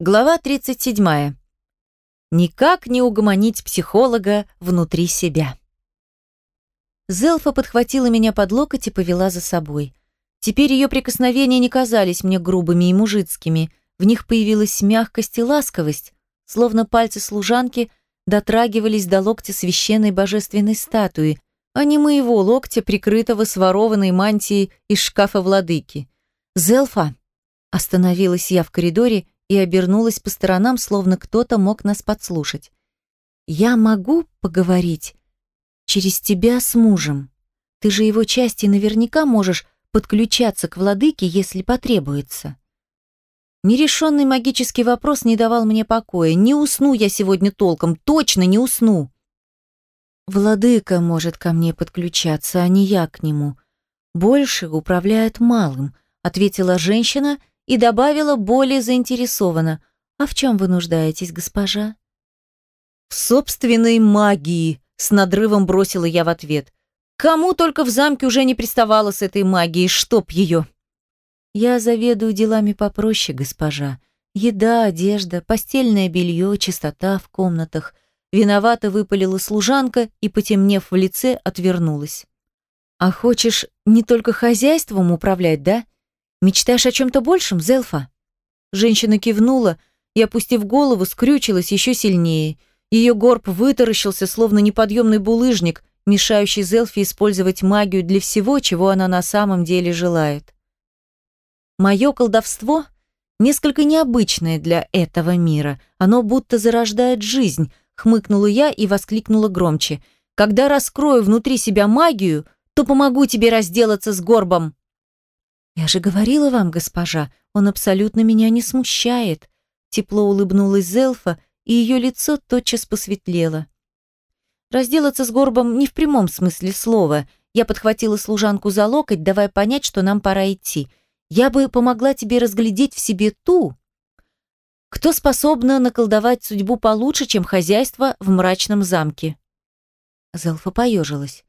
Глава 37. Никак не угомонить психолога внутри себя. Зелфа подхватила меня под локоть и повела за собой. Теперь ее прикосновения не казались мне грубыми и мужицкими, в них появилась мягкость и ласковость, словно пальцы служанки дотрагивались до локтя священной божественной статуи, а не моего локтя, прикрытого сворованной мантией из шкафа владыки. «Зелфа!» Остановилась я в коридоре и обернулась по сторонам, словно кто-то мог нас подслушать. «Я могу поговорить через тебя с мужем? Ты же его части наверняка можешь подключаться к владыке, если потребуется». Нерешенный магический вопрос не давал мне покоя. Не усну я сегодня толком, точно не усну. Владыка может ко мне подключаться, а не я к нему. Больше управляет малым, ответила женщина и добавила более заинтересованно. «А в чем вы нуждаетесь, госпожа?» «В собственной магии», — с надрывом бросила я в ответ. «Кому только в замке уже не приставала с этой магией, чтоб ее!» «Я заведую делами попроще, госпожа. Еда, одежда, постельное белье, чистота в комнатах». Виновато выпалила служанка и, потемнев в лице, отвернулась. «А хочешь не только хозяйством управлять, да?» Мечтаешь о чем-то большем, Зелфа?» Женщина кивнула и, опустив голову, скрючилась еще сильнее. Ее горб вытаращился, словно неподъемный булыжник, мешающий Зелфи использовать магию для всего, чего она на самом деле желает. Мое колдовство несколько необычное для этого мира. Оно будто зарождает жизнь, хмыкнула я и воскликнула громче. Когда раскрою внутри себя магию, то помогу тебе разделаться с горбом. «Я же говорила вам, госпожа, он абсолютно меня не смущает». Тепло улыбнулась Зелфа, и ее лицо тотчас посветлело. Разделаться с горбом не в прямом смысле слова. Я подхватила служанку за локоть, давая понять, что нам пора идти. Я бы помогла тебе разглядеть в себе ту, кто способна наколдовать судьбу получше, чем хозяйство в мрачном замке. Зелфа поежилась.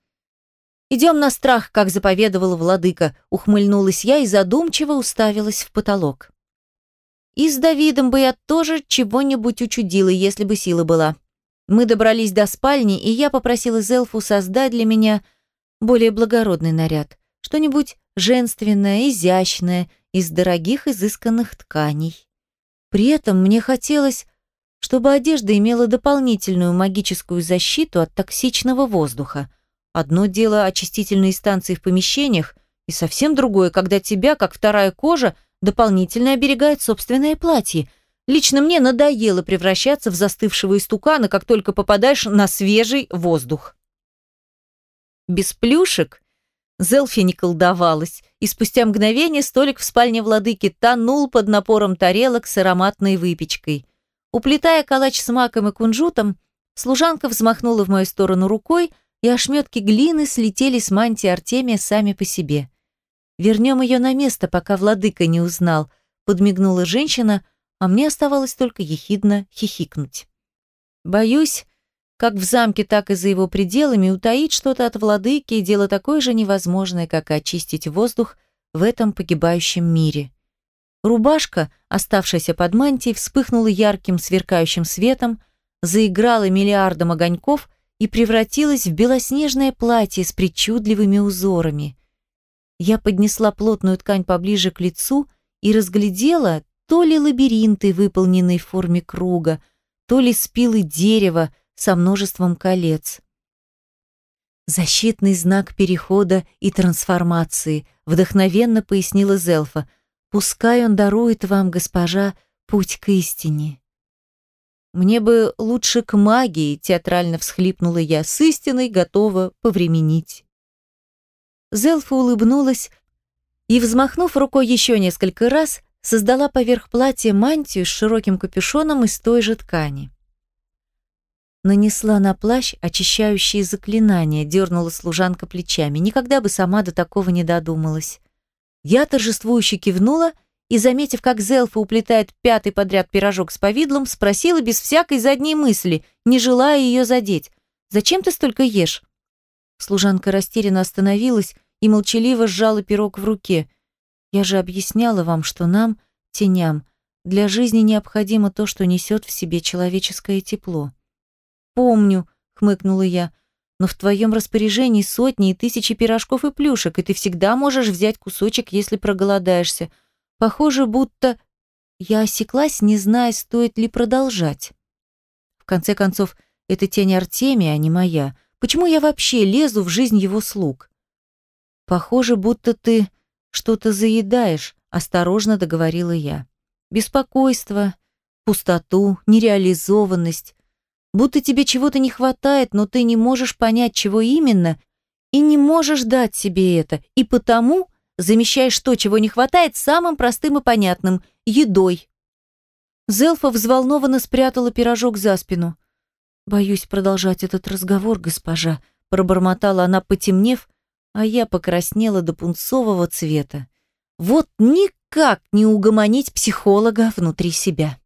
«Идем на страх, как заповедовал владыка», — ухмыльнулась я и задумчиво уставилась в потолок. И с Давидом бы я тоже чего-нибудь учудила, если бы сила была. Мы добрались до спальни, и я попросила Зелфу создать для меня более благородный наряд. Что-нибудь женственное, изящное, из дорогих изысканных тканей. При этом мне хотелось, чтобы одежда имела дополнительную магическую защиту от токсичного воздуха. Одно дело очистительные станции в помещениях, и совсем другое, когда тебя, как вторая кожа, дополнительно оберегает собственное платье. Лично мне надоело превращаться в застывшего истукана, как только попадаешь на свежий воздух. Без плюшек Зелфи не колдовалась, и спустя мгновение столик в спальне владыки тонул под напором тарелок с ароматной выпечкой. Уплетая калач с маком и кунжутом, служанка взмахнула в мою сторону рукой, и ошметки глины слетели с мантии Артемия сами по себе. «Вернем ее на место, пока владыка не узнал», — подмигнула женщина, а мне оставалось только ехидно хихикнуть. «Боюсь, как в замке, так и за его пределами утаить что-то от владыки – дело такое же невозможное, как очистить воздух в этом погибающем мире». Рубашка, оставшаяся под мантией, вспыхнула ярким сверкающим светом, заиграла миллиардом огоньков — и превратилась в белоснежное платье с причудливыми узорами. Я поднесла плотную ткань поближе к лицу и разглядела то ли лабиринты, выполненные в форме круга, то ли спилы дерева со множеством колец. «Защитный знак перехода и трансформации», — вдохновенно пояснила Зелфа. «Пускай он дарует вам, госпожа, путь к истине». Мне бы лучше к магии, театрально всхлипнула я, с истиной готова повременить. Зелфа улыбнулась и, взмахнув рукой еще несколько раз, создала поверх платья мантию с широким капюшоном из той же ткани. Нанесла на плащ очищающие заклинания, дернула служанка плечами. Никогда бы сама до такого не додумалась. Я торжествующе кивнула и, заметив, как Зелфа уплетает пятый подряд пирожок с повидлом, спросила без всякой задней мысли, не желая ее задеть. «Зачем ты столько ешь?» Служанка растерянно остановилась и молчаливо сжала пирог в руке. «Я же объясняла вам, что нам, теням, Для жизни необходимо то, что несет в себе человеческое тепло. «Помню», — хмыкнула я, «но в твоем распоряжении сотни и тысячи пирожков и плюшек, и ты всегда можешь взять кусочек, если проголодаешься. Похоже, будто...» Я осеклась, не зная, стоит ли продолжать. В конце концов, это тень Артемия, а не моя. Почему я вообще лезу в жизнь его слуг? Похоже, будто ты что-то заедаешь, осторожно договорила я. Беспокойство, пустоту, нереализованность. Будто тебе чего-то не хватает, но ты не можешь понять, чего именно, и не можешь дать себе это, и потому замещаешь то, чего не хватает, самым простым и понятным – едой. Зелфа взволнованно спрятала пирожок за спину. «Боюсь продолжать этот разговор, госпожа», – пробормотала она, потемнев, а я покраснела до пунцового цвета. Вот никак не угомонить психолога внутри себя.